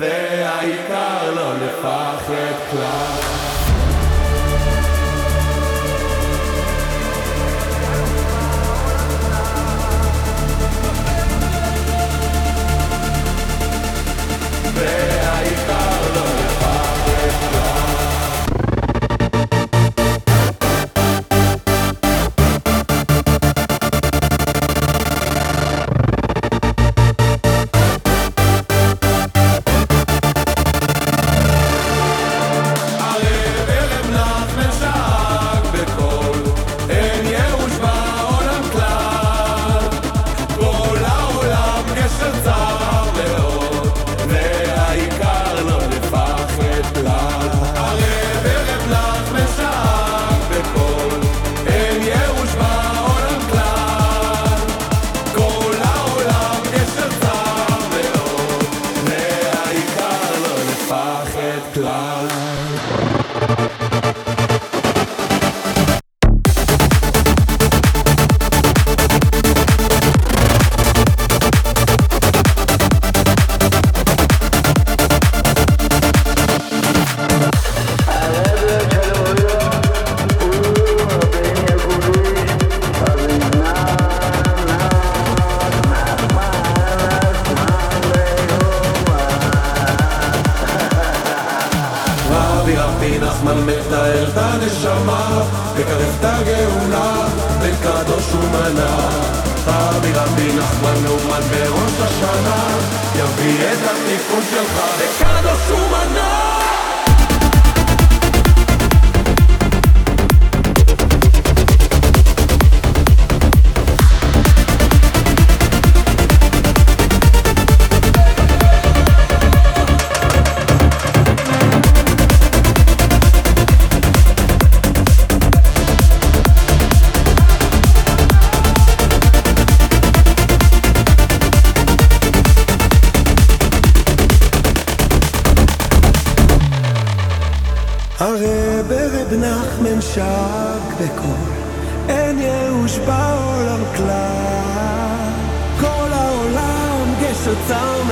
והעיקר לא לפחד כלל Bye. רבי נחמן מתאר את הנשמה, מקרב את הגאולה, בקדוש ומנה. רבי רבי נחמן מאומן בראש השנה, יביא את התיקון שלך בקדוש ומנה. נחמן שק בקול, אין ייאוש בעולם כלל. כל העולם גשר צר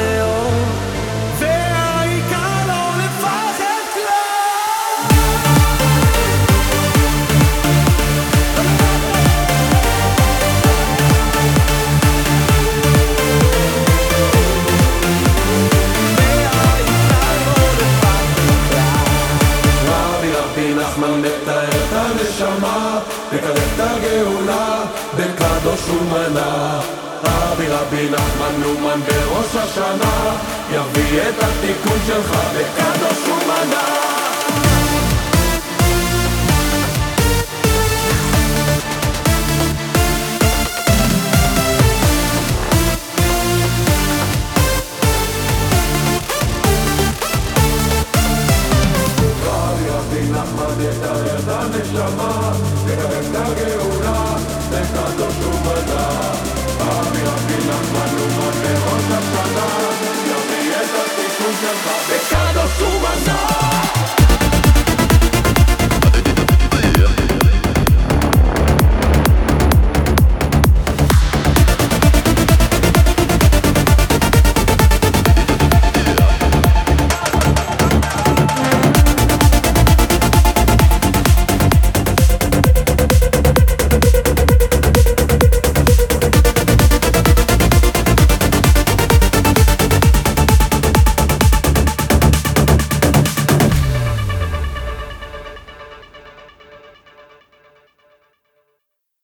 בקדוש ומנה. רבי רבי נחמן נומן בראש השנה, יביא את התיקון שלך בקדוש ומנה. בראש השנה, יביא את